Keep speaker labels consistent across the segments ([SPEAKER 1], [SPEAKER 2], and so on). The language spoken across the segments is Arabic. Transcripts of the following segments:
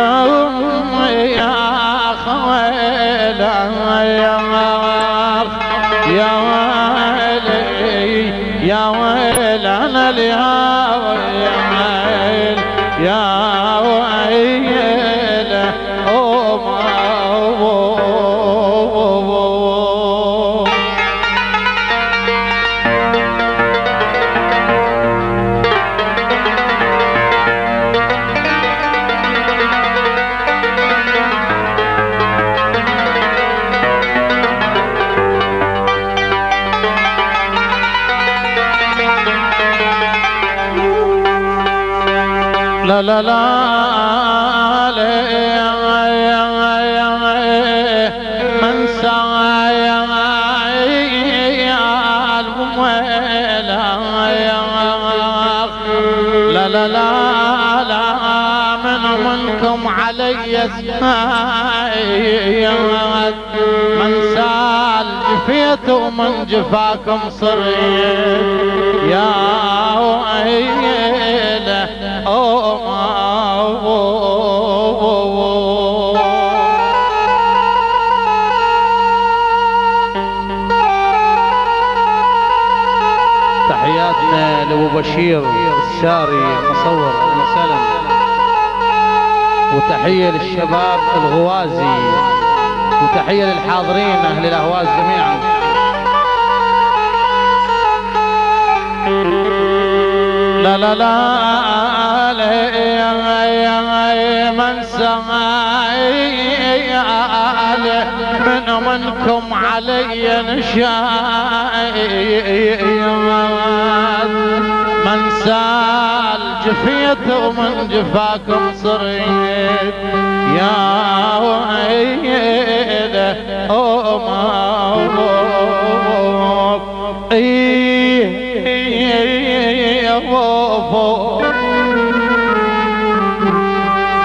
[SPEAKER 1] يا لا لا لا من سعى لا لا لا لا من منكم علي من سأل جفيت ومن جفاكم صريت يا ويله بشير الساري مصور سلم وتحية للشباب الغوازي. وتحية للحاضرين أهل الأهواز جميعا. لا لا لا من سمعي من منكم علي نشاي من سال جفيت ومن جفاكم صريت يا ويله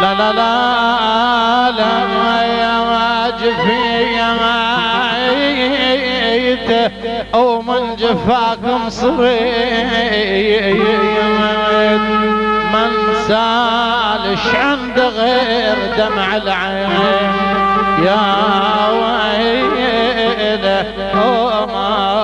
[SPEAKER 1] لا لا لا لا يا ميت أو من جفاكم صريت من سالش عند غير دمع العين يا ويله لا لا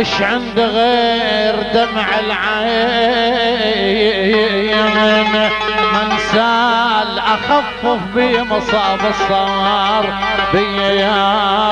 [SPEAKER 1] إيش عند غير دمع العين من سال أخفف بمصاب الصغار بي يا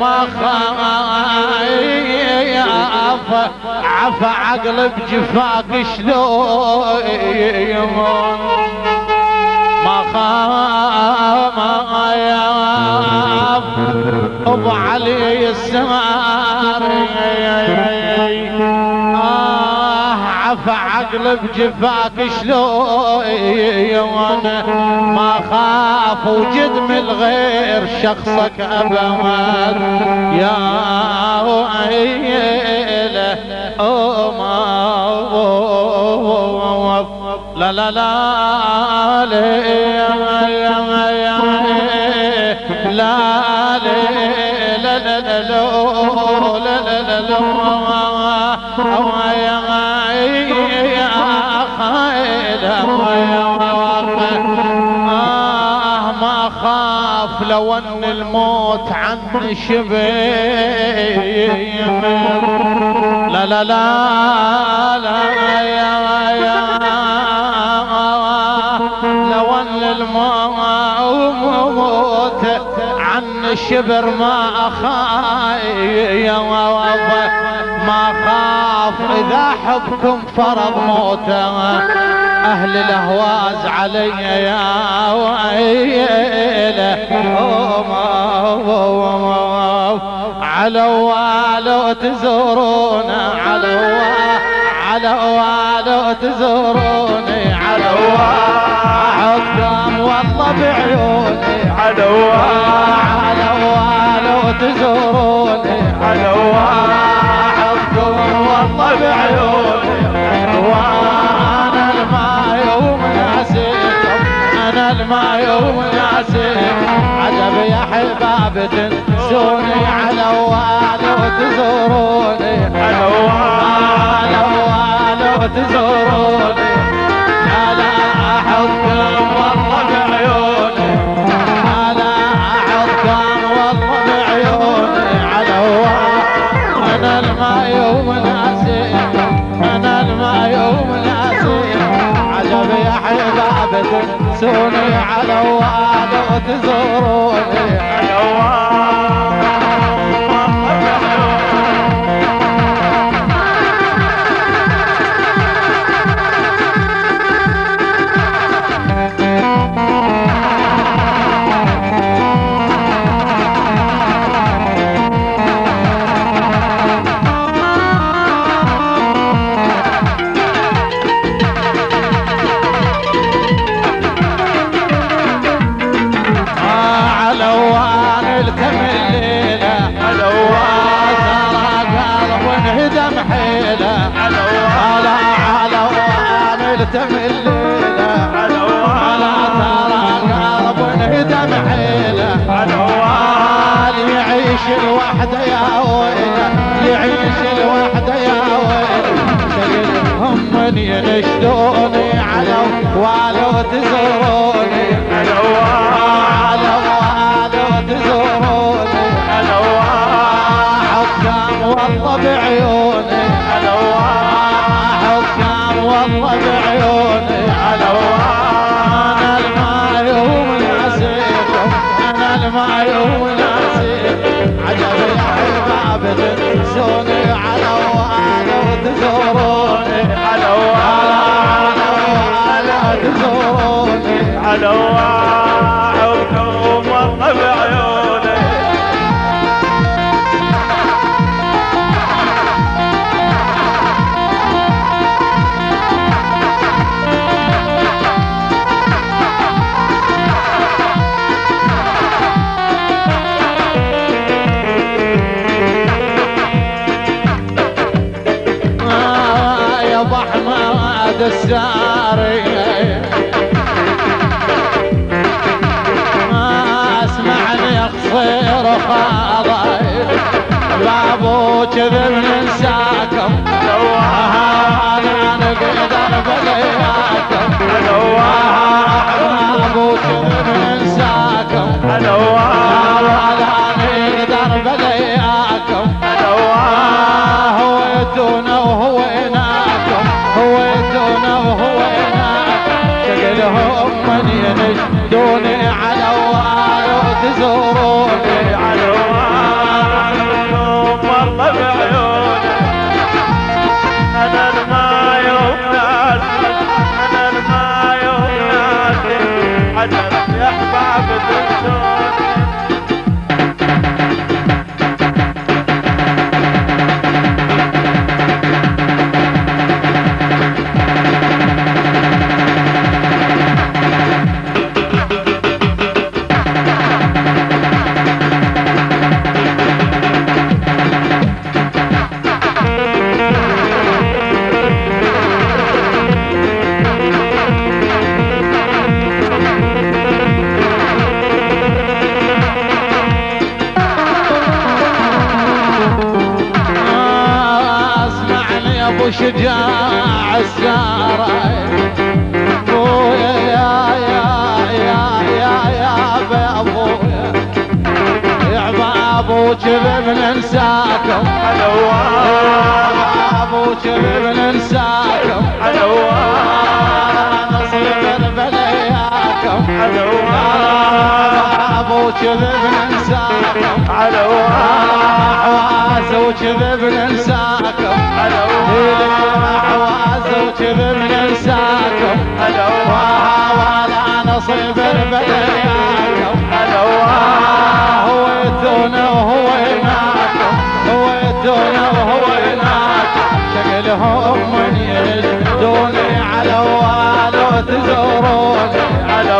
[SPEAKER 1] ما خايف عفى عقل بجفاك شلون ما خاف ابو علي السمار عافى عقل بجفاك شلون؟ ما خاف وجد من الغير شخصك ابد يا ويله لا لا لا لا لو ان الموت عني شبيه لا لا لا لا يا يا لو أن الموت عن الشبر ما أخاي ما خاف إذا حبكم فرض موته. أهل الأهواز علي يا ويله على والو تزورونا على على والو تزوروني على عظام والله بعيوني. على على والو تزوروني على عظام والله بعيوني. الماي وناسك عجب يا حباب تنسوني. على وآل وتزوروني. على وآل وتزوروني. العواد وتزوروني العواد حيلة. حلوة. هلا حلوة ليلة من ليلة حلوة. هلا ترى القلب انهدم حيلة. حلوة. يعيش الوحدة يا ويلة. يعيش الوحدة يا ويلة. هم ينشدوني على والو تزور know وجبل من
[SPEAKER 2] ساكم أنا راح يحبع
[SPEAKER 1] ابو كذب ننساكم نصير بلياكم ابو كذب ننساكم حواس وكذب ننساكم حواس وكذب ننساكم ولا نصيب بلياكم هو يتونا وهو شكلهم من يردوني على والو تزوروني على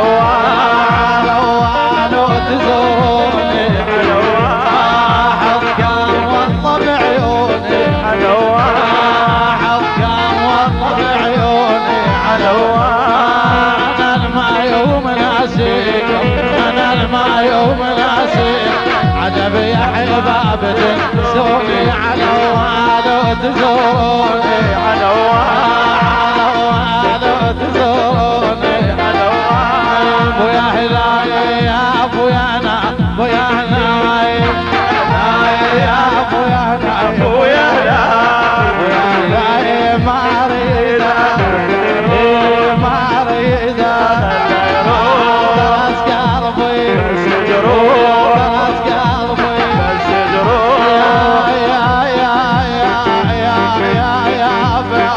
[SPEAKER 1] والو تزوروني حظ كان والله بعيوني حظ كان والله بعيوني على أنا الماء يوم ناسيكم أنا الماء يوم ناسيكم عجب يا حباب تنسوني على والو تزوروني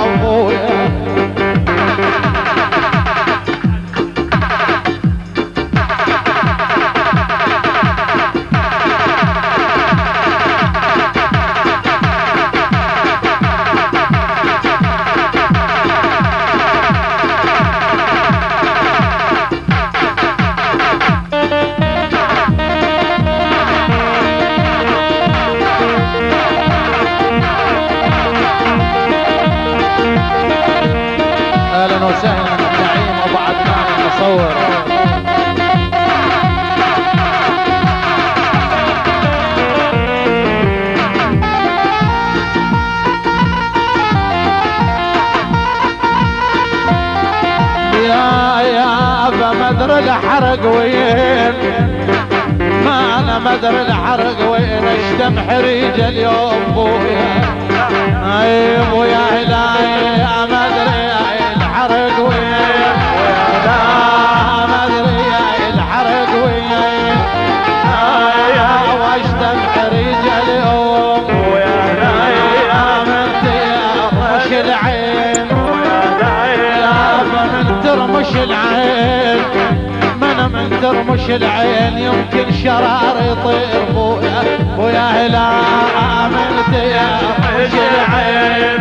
[SPEAKER 1] يا أهلا وسهلا نعيم ابو عدنان المصور يا يا أبا مدر الحرق وين؟ ما أنا مدر الحرق وين؟ اشتم حريج اليوم بويا أي بويا هلاي ترمش العين يمكن شرار يطير بويا؟ ويا هلا عملت يا وش العين؟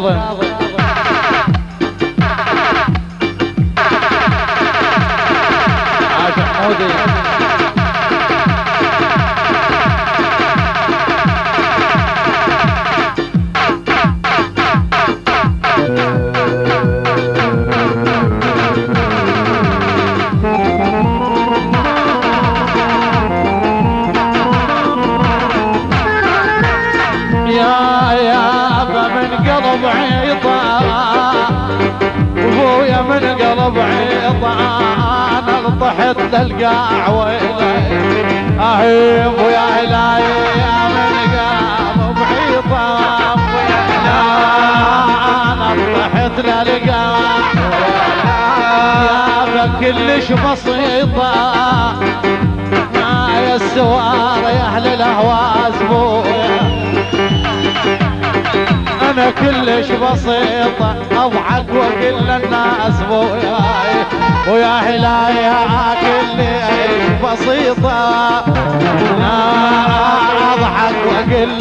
[SPEAKER 1] Brava. طحت للقاع ويلي أهي ابويا هلاي يا من عيطان يا أنا طحت للقاع يا ابا كلش كلش بسيطة اضحك واقول للناس بوياي. ويا هلاي كلي بسيطة. لا أضحك
[SPEAKER 3] وأقول